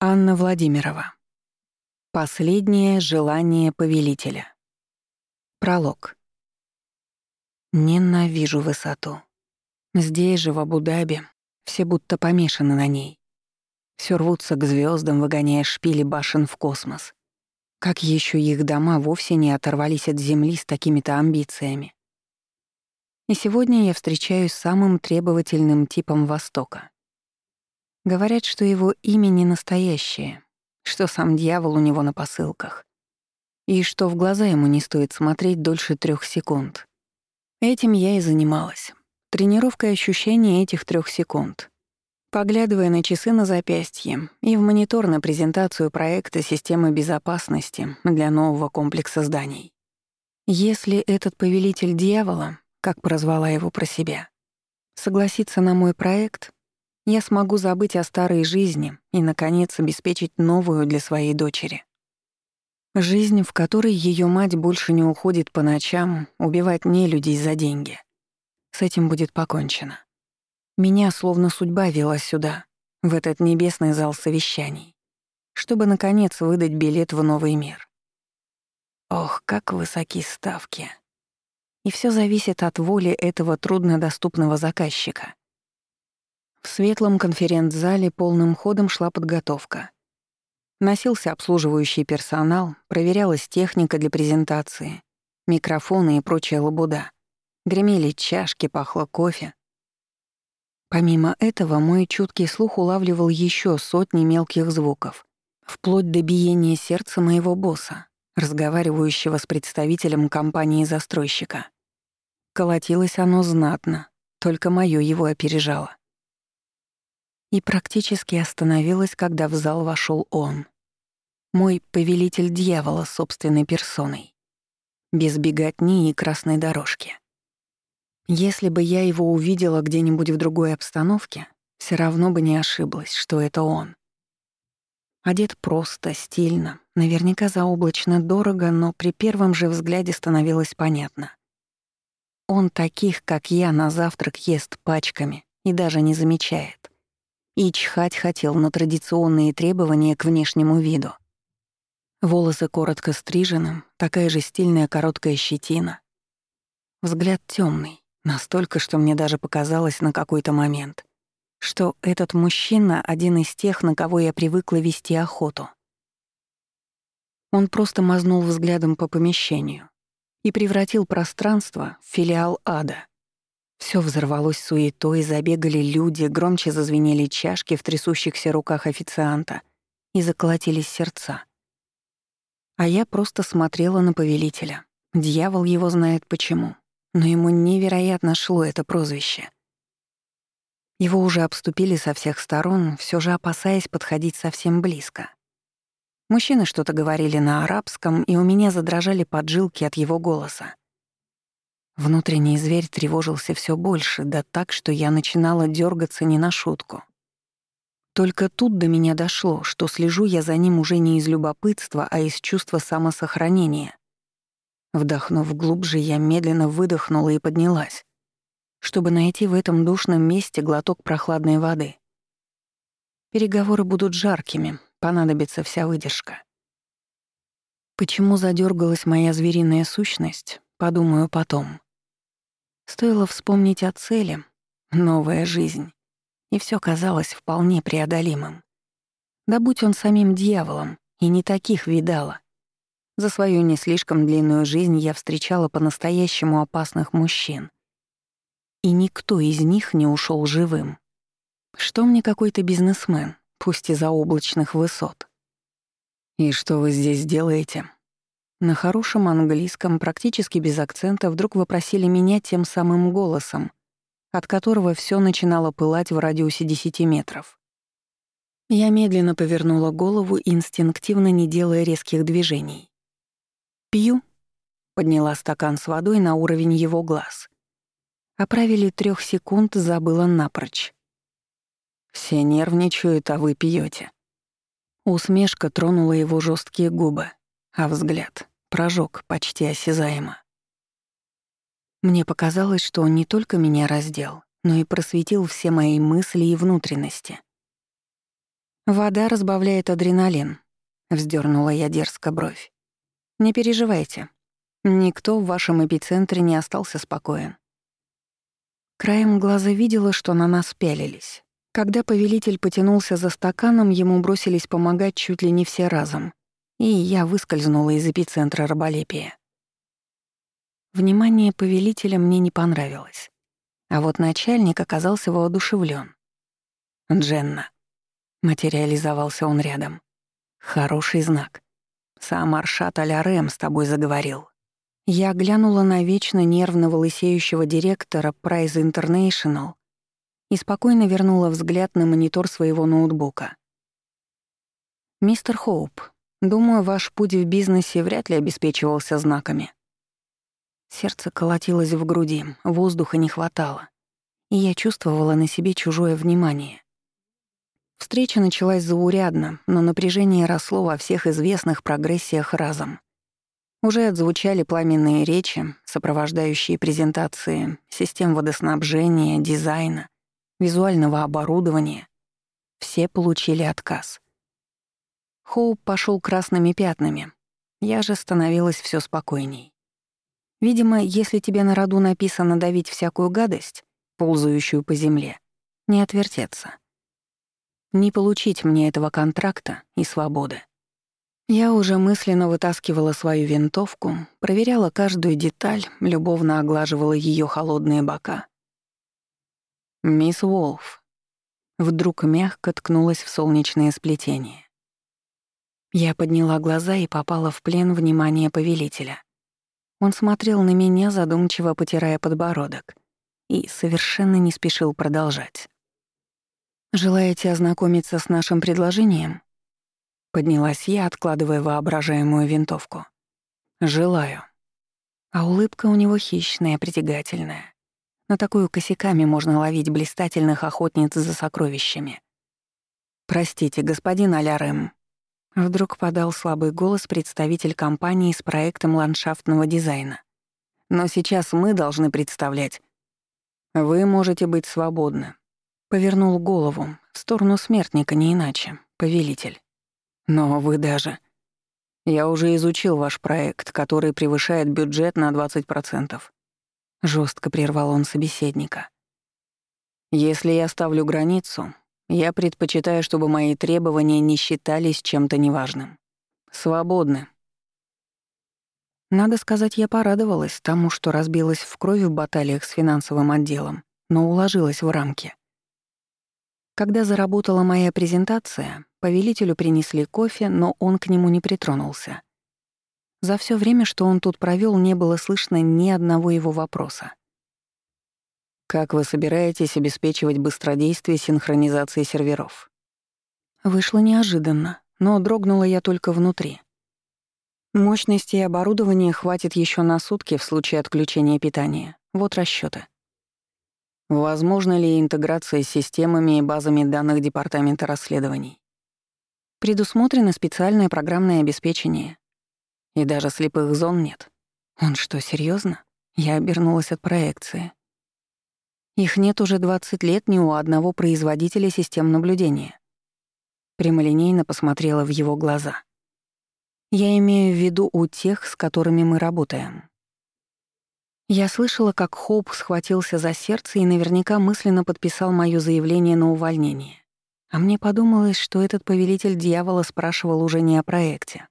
Анна Владимирова. Последнее желание повелителя. Пролог. Ненавижу высоту. Здесь же, в Абу-Даби, все будто помешаны на ней. Все рвутся к звездам, выгоняя шпили башен в космос. Как еще их дома вовсе не оторвались от земли с такими-то амбициями. И сегодня я встречаюсь с самым требовательным типом Востока. Говорят, что его имя не настоящее, что сам дьявол у него на посылках, и что в глаза ему не стоит смотреть дольше трех секунд. Этим я и занималась. Тренировкой ощущения этих трех секунд. Поглядывая на часы на запястье и в монитор на презентацию проекта системы безопасности для нового комплекса зданий. Если этот повелитель дьявола, как прозвала его про себя, согласится на мой проект, я смогу забыть о старой жизни и, наконец, обеспечить новую для своей дочери. Жизнь, в которой ее мать больше не уходит по ночам убивать не людей за деньги. С этим будет покончено. Меня словно судьба вела сюда, в этот небесный зал совещаний, чтобы, наконец, выдать билет в новый мир. Ох, как высоки ставки. И все зависит от воли этого труднодоступного заказчика. В светлом конференц-зале полным ходом шла подготовка. Носился обслуживающий персонал, проверялась техника для презентации, микрофоны и прочая лабуда. Гремели чашки, пахло кофе. Помимо этого, мой чуткий слух улавливал еще сотни мелких звуков, вплоть до биения сердца моего босса, разговаривающего с представителем компании-застройщика. Колотилось оно знатно, только моё его опережало и практически остановилась, когда в зал вошел он. Мой повелитель дьявола собственной персоной. Без беготни и красной дорожки. Если бы я его увидела где-нибудь в другой обстановке, все равно бы не ошиблась, что это он. Одет просто, стильно, наверняка заоблачно дорого, но при первом же взгляде становилось понятно. Он таких, как я, на завтрак ест пачками и даже не замечает и чхать хотел на традиционные требования к внешнему виду. Волосы коротко стрижены, такая же стильная короткая щетина. Взгляд темный, настолько, что мне даже показалось на какой-то момент, что этот мужчина — один из тех, на кого я привыкла вести охоту. Он просто мазнул взглядом по помещению и превратил пространство в филиал ада. Все взорвалось суетой, забегали люди, громче зазвенели чашки в трясущихся руках официанта и заколотились сердца. А я просто смотрела на повелителя. Дьявол его знает почему, но ему невероятно шло это прозвище. Его уже обступили со всех сторон, все же опасаясь подходить совсем близко. Мужчины что-то говорили на арабском, и у меня задрожали поджилки от его голоса. Внутренний зверь тревожился все больше, да так, что я начинала дергаться не на шутку. Только тут до меня дошло, что слежу я за ним уже не из любопытства, а из чувства самосохранения. Вдохнув глубже, я медленно выдохнула и поднялась, чтобы найти в этом душном месте глоток прохладной воды. Переговоры будут жаркими, понадобится вся выдержка. Почему задергалась моя звериная сущность, подумаю потом. Стоило вспомнить о цели — новая жизнь, и все казалось вполне преодолимым. Да будь он самим дьяволом, и не таких видала. За свою не слишком длинную жизнь я встречала по-настоящему опасных мужчин. И никто из них не ушел живым. Что мне какой-то бизнесмен, пусть и за облачных высот? «И что вы здесь делаете?» На хорошем английском, практически без акцента, вдруг вопросили меня тем самым голосом, от которого все начинало пылать в радиусе 10 метров. Я медленно повернула голову, инстинктивно не делая резких движений. «Пью», — подняла стакан с водой на уровень его глаз. Оправили трех секунд, забыла напрочь. «Все нервничают, а вы пьете. Усмешка тронула его жесткие губы а взгляд прожег почти осязаемо. Мне показалось, что он не только меня раздел, но и просветил все мои мысли и внутренности. Вода разбавляет адреналин. Вздернула я дерзко бровь. Не переживайте. Никто в вашем эпицентре не остался спокоен. Краем глаза видела, что на нас пялились. Когда повелитель потянулся за стаканом, ему бросились помогать чуть ли не все разом, и я выскользнула из эпицентра раболепия. Внимание повелителя мне не понравилось. А вот начальник оказался воодушевлен. «Дженна». Материализовался он рядом. «Хороший знак. Сам Аршат Алярем с тобой заговорил». Я глянула на вечно нервно лысеющего директора Price International и спокойно вернула взгляд на монитор своего ноутбука. «Мистер Хоуп, думаю, ваш путь в бизнесе вряд ли обеспечивался знаками». Сердце колотилось в груди, воздуха не хватало, и я чувствовала на себе чужое внимание. Встреча началась заурядно, но напряжение росло во всех известных прогрессиях разом. Уже отзвучали пламенные речи, сопровождающие презентации систем водоснабжения, дизайна, визуального оборудования. Все получили отказ. Хоуп пошел красными пятнами. Я же становилась все спокойней. Видимо, если тебе на роду написано давить всякую гадость, ползающую по земле, не отвертеться. Не получить мне этого контракта и свободы. Я уже мысленно вытаскивала свою винтовку, проверяла каждую деталь, любовно оглаживала ее холодные бока. «Мисс Уолф», вдруг мягко ткнулась в солнечное сплетение. Я подняла глаза и попала в плен внимания повелителя. Он смотрел на меня, задумчиво потирая подбородок, и совершенно не спешил продолжать. «Желаете ознакомиться с нашим предложением?» Поднялась я, откладывая воображаемую винтовку. «Желаю». А улыбка у него хищная, притягательная. На такую косяками можно ловить блистательных охотниц за сокровищами. «Простите, господин Алярем», Вдруг подал слабый голос представитель компании с проектом ландшафтного дизайна. «Но сейчас мы должны представлять. Вы можете быть свободны». Повернул голову, в сторону смертника не иначе, повелитель. «Но вы даже...» «Я уже изучил ваш проект, который превышает бюджет на 20%. Жестко прервал он собеседника. «Если я ставлю границу, я предпочитаю, чтобы мои требования не считались чем-то неважным. Свободны. Надо сказать, я порадовалась тому, что разбилась в крови в баталиях с финансовым отделом, но уложилась в рамки. Когда заработала моя презентация, повелителю принесли кофе, но он к нему не притронулся. За все время, что он тут провел, не было слышно ни одного его вопроса. Как вы собираетесь обеспечивать быстродействие синхронизации серверов? Вышло неожиданно, но дрогнула я только внутри. Мощности и оборудования хватит еще на сутки в случае отключения питания. Вот расчеты. Возможно ли интеграция с системами и базами данных Департамента расследований? Предусмотрено специальное программное обеспечение. И даже слепых зон нет. Он что, серьезно? Я обернулась от проекции. Их нет уже 20 лет ни у одного производителя систем наблюдения. Прямолинейно посмотрела в его глаза. Я имею в виду у тех, с которыми мы работаем. Я слышала, как Хоуп схватился за сердце и наверняка мысленно подписал моё заявление на увольнение. А мне подумалось, что этот повелитель дьявола спрашивал уже не о проекте.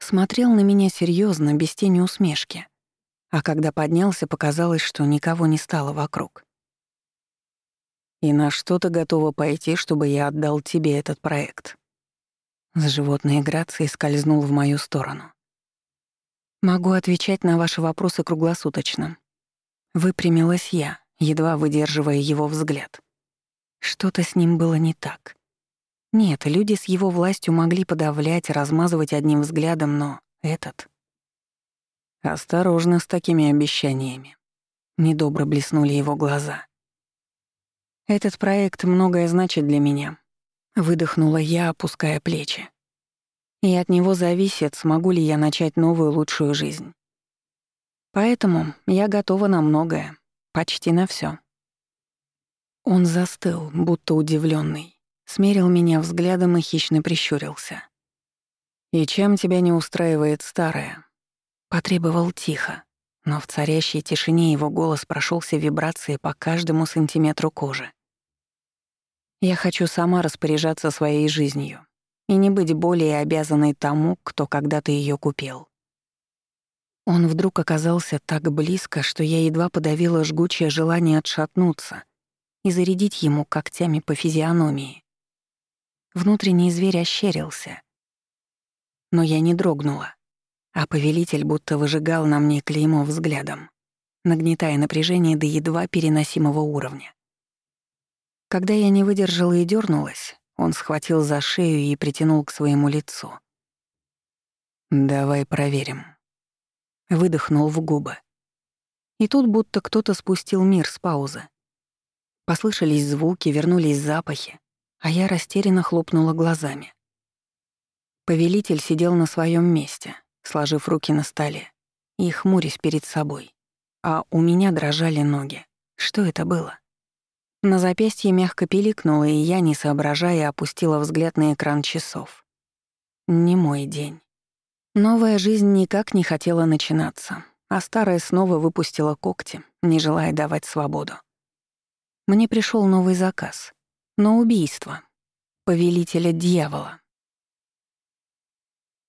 Смотрел на меня серьезно, без тени усмешки а когда поднялся, показалось, что никого не стало вокруг. «И на что ты готова пойти, чтобы я отдал тебе этот проект?» С животной грацией скользнул в мою сторону. «Могу отвечать на ваши вопросы круглосуточно». Выпрямилась я, едва выдерживая его взгляд. Что-то с ним было не так. Нет, люди с его властью могли подавлять, размазывать одним взглядом, но этот... Осторожно с такими обещаниями. Недобро блеснули его глаза. Этот проект многое значит для меня. Выдохнула я, опуская плечи. И от него зависит, смогу ли я начать новую лучшую жизнь. Поэтому я готова на многое, почти на все. Он застыл, будто удивленный, Смерил меня взглядом и хищно прищурился. «И чем тебя не устраивает старое?» Потребовал тихо, но в царящей тишине его голос прошелся вибрацией по каждому сантиметру кожи. «Я хочу сама распоряжаться своей жизнью и не быть более обязанной тому, кто когда-то ее купил». Он вдруг оказался так близко, что я едва подавила жгучее желание отшатнуться и зарядить ему когтями по физиономии. Внутренний зверь ощерился. Но я не дрогнула, а повелитель будто выжигал на мне клеймо взглядом, нагнетая напряжение до едва переносимого уровня. Когда я не выдержала и дернулась, он схватил за шею и притянул к своему лицу. «Давай проверим», Выдохнул в губы. И тут будто кто-то спустил мир с паузы. Послышались звуки, вернулись запахи, а я растерянно хлопнула глазами. Повелитель сидел на своем месте, сложив руки на столе и хмурясь перед собой. А у меня дрожали ноги. Что это было? На запястье мягко пиликнуло, и я, не соображая, опустила взгляд на экран часов. Не мой день. Новая жизнь никак не хотела начинаться, а старая снова выпустила когти, не желая давать свободу. Мне пришел новый заказ. На убийство. Повелителя дьявола.